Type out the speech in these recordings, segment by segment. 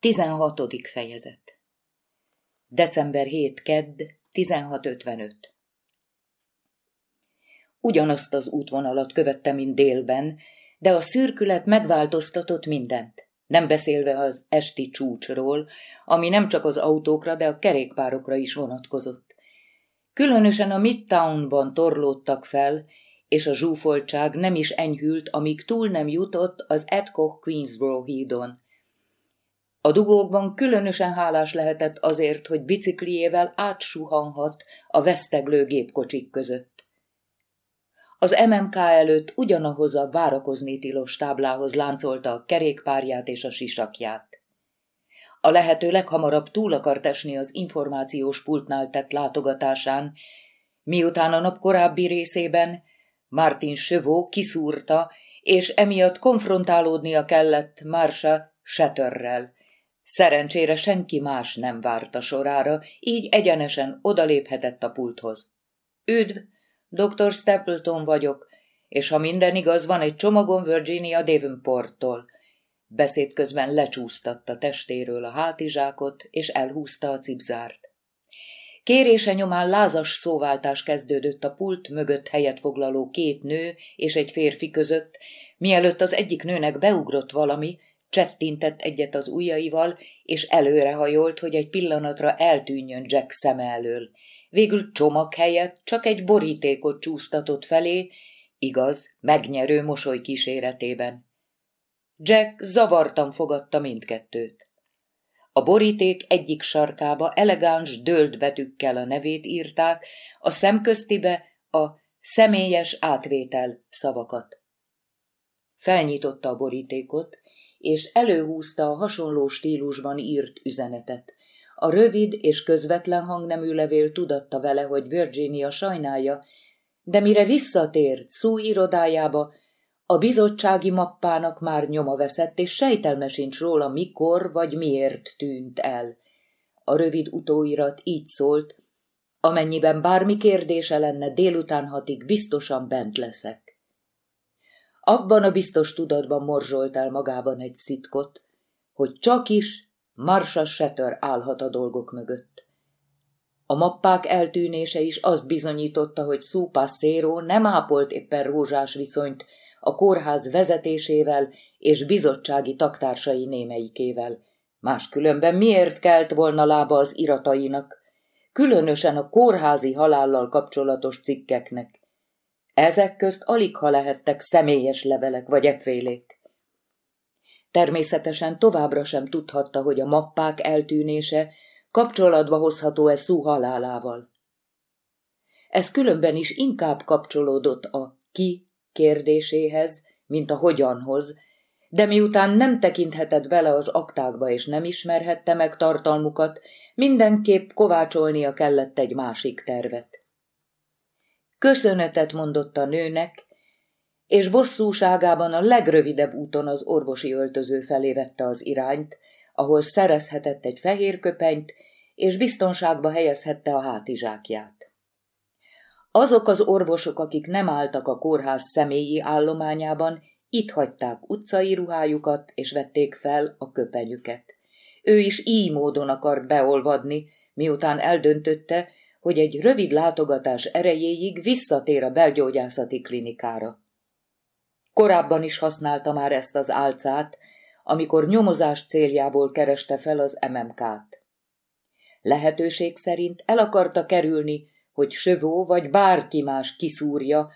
16. fejezet December 7. Kedd, 16.55 Ugyanazt az útvonalat követte, mint délben, de a szürkület megváltoztatott mindent, nem beszélve az esti csúcsról, ami nem csak az autókra, de a kerékpárokra is vonatkozott. Különösen a Midtownban torlódtak fel, és a zsúfoltság nem is enyhült, amíg túl nem jutott az Edcock Queensboro hídon, a dugókban különösen hálás lehetett azért, hogy bicikliével átsuhanhat a veszteglő gépkocsik között. Az MMK előtt ugyanahoz a várakozni tilos táblához láncolta a kerékpárját és a sisakját. A lehető leghamarabb túl akart esni az információs pultnál tett látogatásán, miután a nap korábbi részében Martin Sövó kiszúrta, és emiatt konfrontálódnia kellett Marsha Shatterrel, Szerencsére senki más nem várta sorára, így egyenesen odaléphetett a pulthoz. Üdv, dr. Stapleton vagyok, és ha minden igaz, van egy csomagom Virginia Davenporttól. Beszéd közben lecsúsztatta testéről a hátizsákot, és elhúzta a cipzárt. Kérése nyomán lázas szóváltás kezdődött a pult mögött helyet foglaló két nő és egy férfi között, mielőtt az egyik nőnek beugrott valami, csettintett egyet az ujjaival, és előrehajolt, hogy egy pillanatra eltűnjön Jack szeme elől. Végül csomag helyett csak egy borítékot csúsztatott felé, igaz, megnyerő mosoly kíséretében. Jack zavartan fogadta mindkettőt. A boríték egyik sarkába elegáns dölt betűkkel a nevét írták, a szemköztibe a személyes átvétel szavakat. Felnyitotta a borítékot, és előhúzta a hasonló stílusban írt üzenetet. A rövid és közvetlen hangnemű levél tudatta vele, hogy Virginia sajnálja, de mire visszatért Szú irodájába, a bizottsági mappának már nyoma veszett, és sejtelme sincs róla, mikor vagy miért tűnt el. A rövid utóirat így szólt, amennyiben bármi kérdése lenne délután hatig, biztosan bent leszek. Abban a biztos tudatban morzsolt el magában egy szitkot, hogy csak is Marsha Shatter állhat a dolgok mögött. A mappák eltűnése is azt bizonyította, hogy Sue Passero nem ápolt éppen rózsás viszonyt a kórház vezetésével és bizottsági taktársai némelyikével. Máskülönben miért kelt volna lába az iratainak, különösen a kórházi halállal kapcsolatos cikkeknek. Ezek közt alig ha lehettek személyes levelek vagy effélék. Természetesen továbbra sem tudhatta, hogy a mappák eltűnése kapcsolatba hozható-e Szú halálával. Ez különben is inkább kapcsolódott a ki kérdéséhez, mint a hogyanhoz, de miután nem tekinthetett bele az aktákba és nem ismerhette meg tartalmukat, mindenképp kovácsolnia kellett egy másik tervet. Köszönetet mondott a nőnek, és bosszúságában a legrövidebb úton az orvosi öltöző felé vette az irányt, ahol szerezhetett egy fehér köpenyt, és biztonságba helyezhette a hátizsákját. Azok az orvosok, akik nem álltak a kórház személyi állományában, itt hagyták utcai ruhájukat, és vették fel a köpenyüket. Ő is így módon akart beolvadni, miután eldöntötte, hogy egy rövid látogatás erejéig visszatér a belgyógyászati klinikára. Korábban is használta már ezt az álcát, amikor nyomozás céljából kereste fel az MMK-t. Lehetőség szerint el akarta kerülni, hogy Sövó vagy bárki más kiszúrja,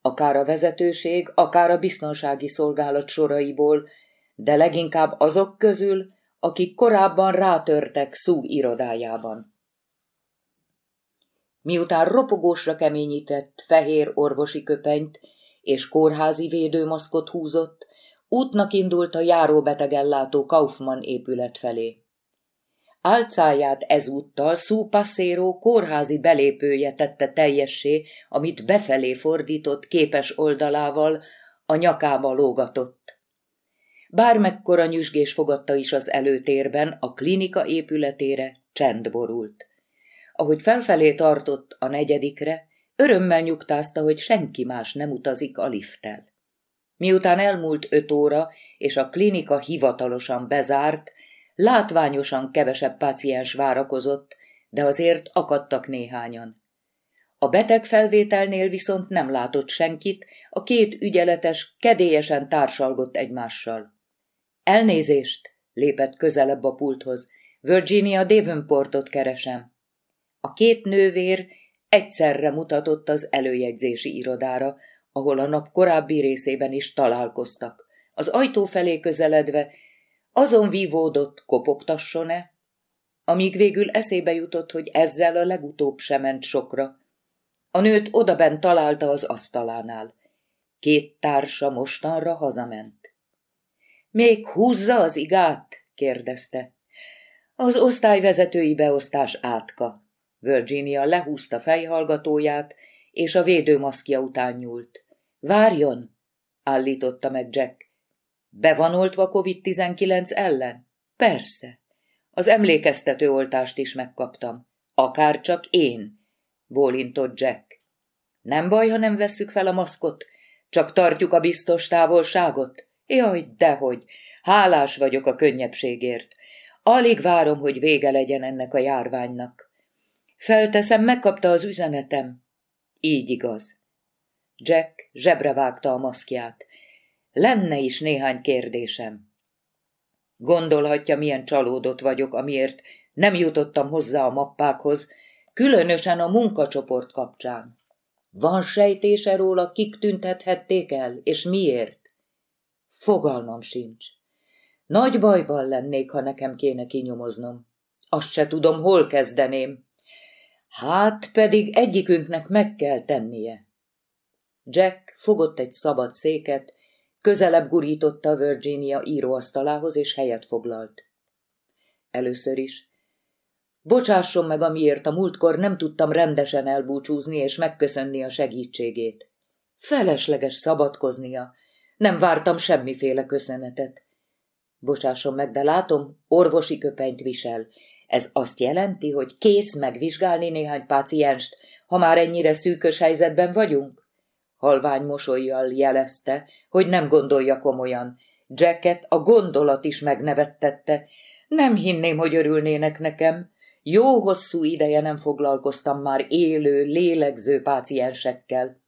akár a vezetőség, akár a biztonsági szolgálat soraiból, de leginkább azok közül, akik korábban rátörtek Szú irodájában. Miután ropogósra keményített fehér orvosi köpenyt és kórházi védőmaszkot húzott, útnak indult a járóbetegellátó Kaufmann épület felé. Álcáját ezúttal Szú Passero kórházi belépője tette teljessé, amit befelé fordított képes oldalával a nyakába lógatott. Bármekkora nyüzsgés fogadta is az előtérben, a klinika épületére csend borult. Ahogy felfelé tartott a negyedikre, örömmel nyugtázta, hogy senki más nem utazik a lifttel. Miután elmúlt öt óra, és a klinika hivatalosan bezárt, Látványosan kevesebb páciens várakozott, de azért akadtak néhányan. A beteg felvételnél viszont nem látott senkit, a két ügyeletes kedélyesen társalgott egymással. Elnézést, lépett közelebb a pulthoz. Virginia Davenportot keresem. A két nővér egyszerre mutatott az előjegyzési irodára, ahol a nap korábbi részében is találkoztak. Az ajtó felé közeledve azon vívódott, kopogtasson-e, amíg végül eszébe jutott, hogy ezzel a legutóbb sem ment sokra. A nőt odabent találta az asztalánál. Két társa mostanra hazament. Még húzza az igát? kérdezte. Az osztályvezetői beosztás átka. Virginia lehúzta fejhallgatóját, és a védőmaszkja után nyúlt. Várjon, állította meg Jack. Be van oltva COVID-19 ellen? Persze. Az emlékeztető oltást is megkaptam. Akár csak én, bólintott Jack. Nem baj, ha nem vesszük fel a maszkot, csak tartjuk a biztos távolságot? Jaj, dehogy, hálás vagyok a könnyebbségért. Alig várom, hogy vége legyen ennek a járványnak. Felteszem, megkapta az üzenetem. Így igaz. Jack zsebre vágta a maszkját. Lenne is néhány kérdésem. Gondolhatja, milyen csalódott vagyok, amiért nem jutottam hozzá a mappákhoz, különösen a munkacsoport kapcsán. Van sejtése róla, kik tüntethették el, és miért? Fogalmam sincs. Nagy bajban lennék, ha nekem kéne kinyomoznom. Azt se tudom, hol kezdeném. Hát pedig egyikünknek meg kell tennie. Jack fogott egy szabad széket, közelebb gurította Virginia íróasztalához, és helyet foglalt. Először is. Bocsásson meg, amiért a múltkor nem tudtam rendesen elbúcsúzni és megköszönni a segítségét. Felesleges szabadkoznia. Nem vártam semmiféle köszönetet. Bocsásson meg, de látom, orvosi köpenyt visel. Ez azt jelenti, hogy kész megvizsgálni néhány pácienst, ha már ennyire szűkös helyzetben vagyunk? Halvány mosolyjal jelezte, hogy nem gondolja komolyan. Jacket a gondolat is megnevettette. Nem hinném, hogy örülnének nekem. Jó hosszú ideje nem foglalkoztam már élő, lélegző páciensekkel.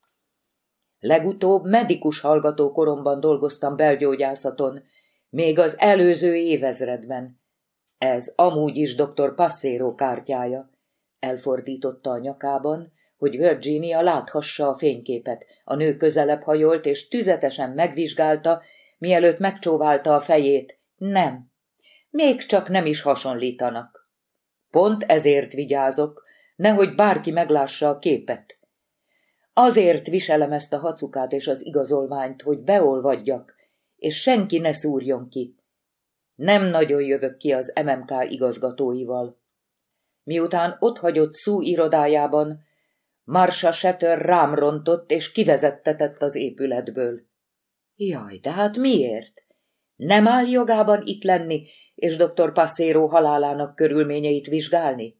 Legutóbb medikus hallgató koromban dolgoztam belgyógyászaton, még az előző évezredben. Ez amúgy is dr. Passero kártyája. Elfordította a nyakában, hogy Virginia láthassa a fényképet. A nő közelebb hajolt, és tüzetesen megvizsgálta, mielőtt megcsóválta a fejét. Nem. Még csak nem is hasonlítanak. Pont ezért vigyázok, nehogy bárki meglássa a képet. Azért viselem ezt a hacukát és az igazolványt, hogy beolvadjak, és senki ne szúrjon ki. Nem nagyon jövök ki az MMK igazgatóival. Miután ott hagyott Szú irodájában, Marsha Shatter rám rontott és kivezettetett az épületből. Jaj, de hát miért? Nem áll jogában itt lenni, és dr. Passero halálának körülményeit vizsgálni?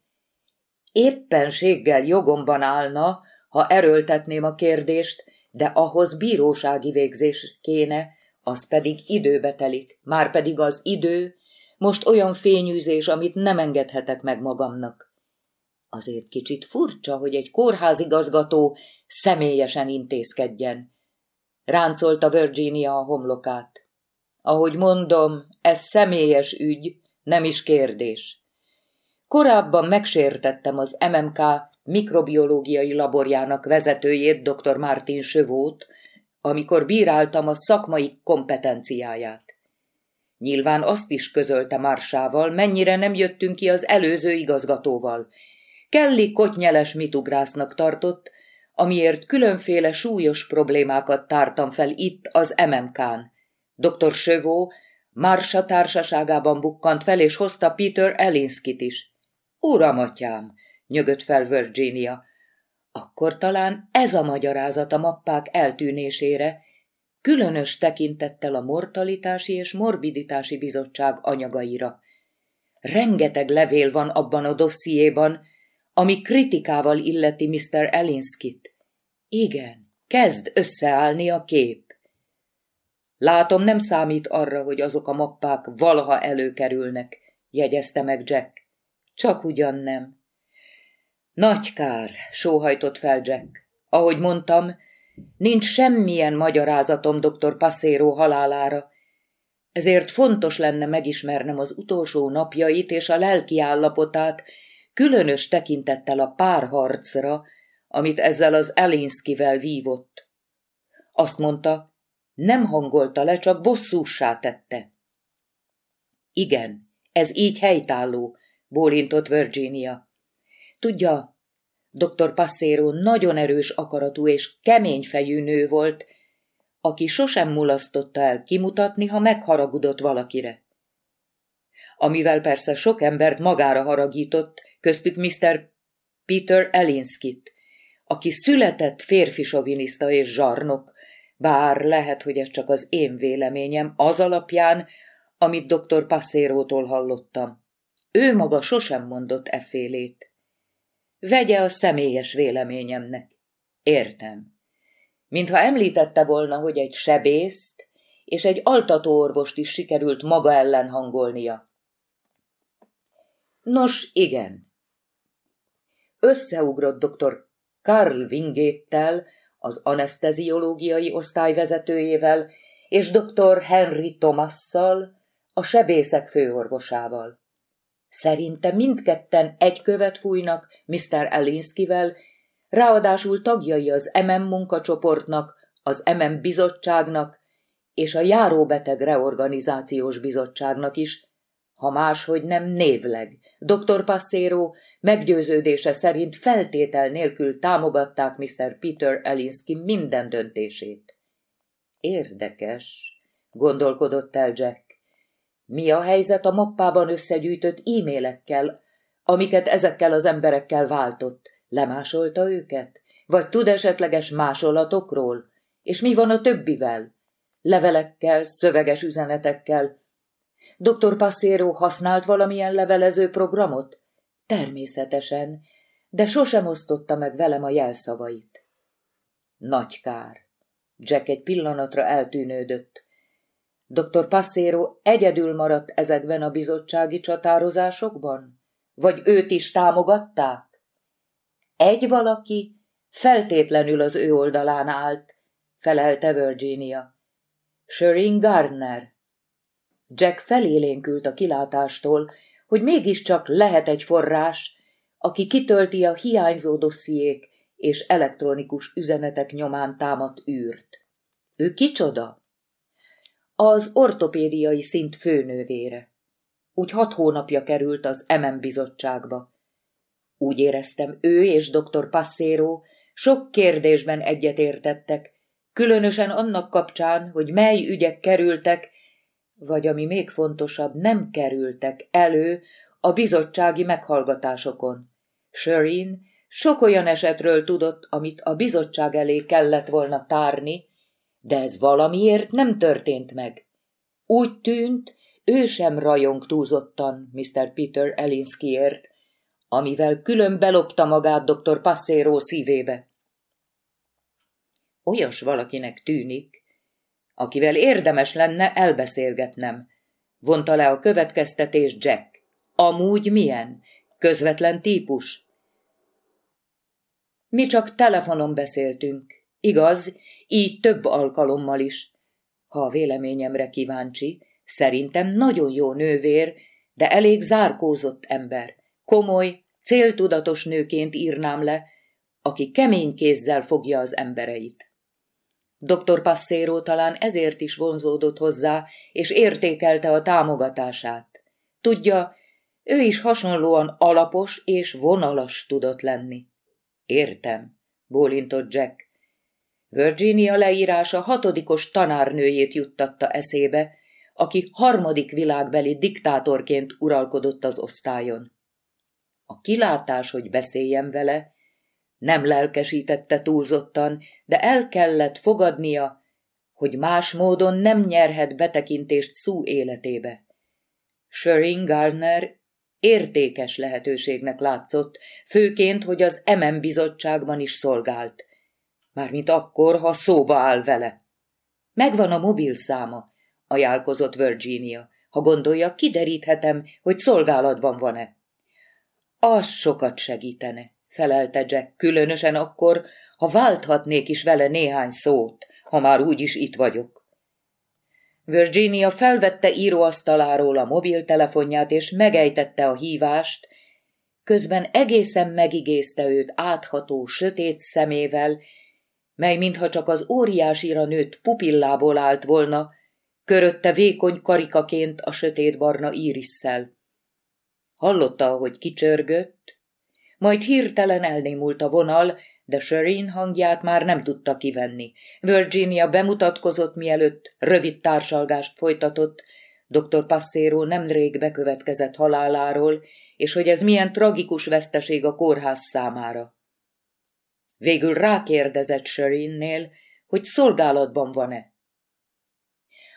Éppenséggel jogomban állna, ha erőltetném a kérdést, de ahhoz bírósági végzés kéne, az pedig időbe telik, már pedig az idő, most olyan fényűzés, amit nem engedhetek meg magamnak. Azért kicsit furcsa, hogy egy kórházigazgató személyesen intézkedjen. Ráncolta Virginia a homlokát. Ahogy mondom, ez személyes ügy, nem is kérdés. Korábban megsértettem az MMK mikrobiológiai laborjának vezetőjét, dr. Martin Sövót, amikor bíráltam a szakmai kompetenciáját. Nyilván azt is közölte Marsával, mennyire nem jöttünk ki az előző igazgatóval. Kelly kotnyeles mitugrásznak tartott, amiért különféle súlyos problémákat tártam fel itt az MMK-n. Dr. Sövó Marsa társaságában bukkant fel, és hozta Peter Elinskit is. Uram, atyám, nyögött fel Virginia, akkor talán ez a magyarázat a mappák eltűnésére, különös tekintettel a Mortalitási és Morbiditási Bizottság anyagaira. Rengeteg levél van abban a dossziéban, ami kritikával illeti Mr. Elinskit. Igen, kezd összeállni a kép. Látom, nem számít arra, hogy azok a mappák valaha előkerülnek, jegyezte meg Jack. Csak ugyan nem. Nagy kár, sóhajtott fel Jack. Ahogy mondtam, nincs semmilyen magyarázatom dr. Passero halálára, ezért fontos lenne megismernem az utolsó napjait és a lelki állapotát, különös tekintettel a párharcra, amit ezzel az Elinszkivel vívott. Azt mondta, nem hangolta le, csak bosszúsá tette. Igen, ez így helytálló, bólintott Virginia. Tudja, dr. Passero nagyon erős akaratú és kemény fejű nő volt, aki sosem mulasztotta el kimutatni, ha megharagudott valakire. Amivel persze sok embert magára haragított, köztük Mr. Peter Elinskit, aki született férfi soviniszta és zsarnok, bár lehet, hogy ez csak az én véleményem, az alapján, amit dr. Passérótól hallottam. Ő maga sosem mondott effélét. Vegye a személyes véleményemnek. Értem. Mintha említette volna, hogy egy sebészt és egy altatóorvost is sikerült maga ellen hangolnia. Nos, igen. Összeugrott dr. Karl Wingéttel, az anesteziológiai osztály vezetőjével, és dr. Henry Thomasszal, a sebészek főorvosával. Szerinte mindketten egy követ fújnak Mr. Elinskivel, ráadásul tagjai az MM munkacsoportnak, az MM bizottságnak és a járóbeteg reorganizációs bizottságnak is, ha máshogy nem névleg. Dr. Passero meggyőződése szerint feltétel nélkül támogatták Mr. Peter Elinsky minden döntését. Érdekes, gondolkodott el Jack. Mi a helyzet a mappában összegyűjtött e-mailekkel, amiket ezekkel az emberekkel váltott? Lemásolta őket? Vagy tud esetleges másolatokról? És mi van a többivel? Levelekkel, szöveges üzenetekkel? Dr. Passero használt valamilyen levelező programot? Természetesen, de sosem osztotta meg velem a jelszavait. Nagy kár. Jack egy pillanatra eltűnődött. Dr. Passero egyedül maradt ezekben a bizottsági csatározásokban? Vagy őt is támogatták? Egy valaki feltétlenül az ő oldalán állt, felelte Virginia. Shireen Gardner. Jack felélénkült a kilátástól, hogy mégiscsak lehet egy forrás, aki kitölti a hiányzó dossziék és elektronikus üzenetek nyomán támadt űrt. Ő kicsoda? Az ortopédiai szint főnővére. Úgy hat hónapja került az MM bizottságba. Úgy éreztem, ő és dr. Passero sok kérdésben egyetértettek, különösen annak kapcsán, hogy mely ügyek kerültek, vagy ami még fontosabb, nem kerültek elő a bizottsági meghallgatásokon. Shireen sok olyan esetről tudott, amit a bizottság elé kellett volna tárni, de ez valamiért nem történt meg. Úgy tűnt, ő sem rajong túlzottan Mr. Peter Elinskiért, amivel külön belopta magát dr. Passero szívébe. Olyas valakinek tűnik, akivel érdemes lenne elbeszélgetnem, vonta le a következtetés Jack. Amúgy milyen? Közvetlen típus? Mi csak telefonon beszéltünk. Igaz, így több alkalommal is. Ha a véleményemre kíváncsi, szerintem nagyon jó nővér, de elég zárkózott ember. Komoly, céltudatos nőként írnám le, aki kemény kézzel fogja az embereit. Dr. Passero talán ezért is vonzódott hozzá, és értékelte a támogatását. Tudja, ő is hasonlóan alapos és vonalas tudott lenni. Értem, bólintott Jack. Virginia leírása hatodikos tanárnőjét juttatta eszébe, aki harmadik világbeli diktátorként uralkodott az osztályon. A kilátás, hogy beszéljen vele, nem lelkesítette túlzottan, de el kellett fogadnia, hogy más módon nem nyerhet betekintést szú életébe. Sherin Gardner értékes lehetőségnek látszott, főként, hogy az MM bizottságban is szolgált. Mármint akkor, ha szóba áll vele. Megvan a mobil száma, ajánlkozott Virginia. Ha gondolja, kideríthetem, hogy szolgálatban van-e. Az sokat segítene, felelte Jack, különösen akkor, ha válthatnék is vele néhány szót, ha már úgyis itt vagyok. Virginia felvette íróasztaláról a mobiltelefonját, és megejtette a hívást, közben egészen megigézte őt átható, sötét szemével, mely mintha csak az óriásira nőtt pupillából állt volna, körötte vékony karikaként a sötétbarna írisszel. Hallotta, ahogy kicsörgött, majd hirtelen elnémult a vonal, de Sherin hangját már nem tudta kivenni. Virginia bemutatkozott, mielőtt rövid társalgást folytatott, dr. Passero nemrég bekövetkezett haláláról, és hogy ez milyen tragikus veszteség a kórház számára. Végül rákérdezett Sherinnél, hogy szolgálatban van-e.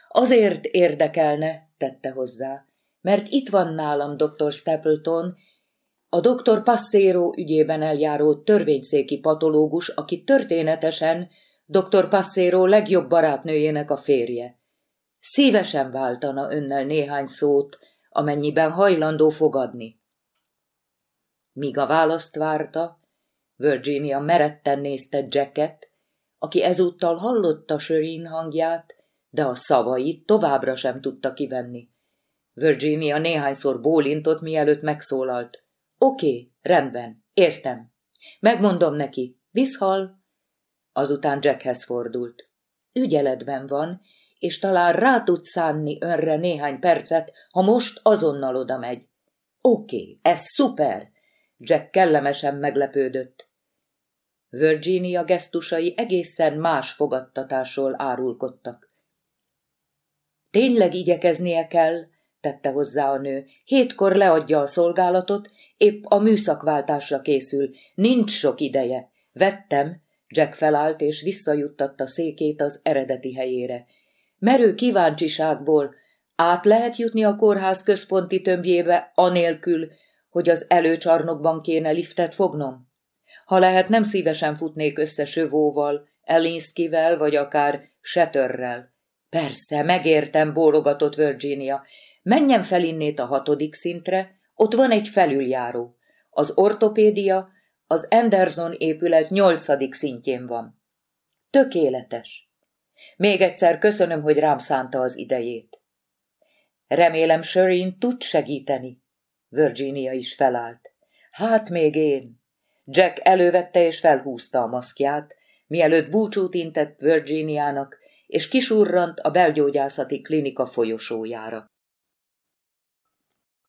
Azért érdekelne, tette hozzá, mert itt van nálam dr. Stapleton, a dr. Passero ügyében eljáró törvényszéki patológus, aki történetesen dr. Passero legjobb barátnőjének a férje. Szívesen váltana önnel néhány szót, amennyiben hajlandó fogadni. Míg a választ várta, Virginia meretten nézte Jacket, aki ezúttal hallotta Sörin hangját, de a szavait továbbra sem tudta kivenni. Virginia néhányszor bólintott, mielőtt megszólalt. Oké, rendben, értem. Megmondom neki, viszhal. Azután Jackhez fordult. Ügyeletben van, és talán rá tud szánni önre néhány percet, ha most azonnal oda megy. Oké, ez szuper! Jack kellemesen meglepődött. Virginia gesztusai egészen más fogadtatásról árulkodtak. Tényleg igyekeznie kell, tette hozzá a nő. Hétkor leadja a szolgálatot, épp a műszakváltásra készül. Nincs sok ideje. Vettem, Jack felállt és visszajuttatta székét az eredeti helyére. Merő kíváncsiságból át lehet jutni a kórház központi tömbjébe, anélkül, hogy az előcsarnokban kéne liftet fognom? Ha lehet, nem szívesen futnék össze Sövóval, Elinszkivel, vagy akár Setörrel. Persze, megértem, bólogatott Virginia. Menjen fel innét a hatodik szintre, ott van egy felüljáró. Az ortopédia az Anderson épület nyolcadik szintjén van. Tökéletes. Még egyszer köszönöm, hogy rám szánta az idejét. Remélem Sherin tud segíteni. Virginia is felállt. Hát még én. Jack elővette és felhúzta a maszkját, mielőtt búcsút intett Virginiának, és kisurrant a belgyógyászati klinika folyosójára.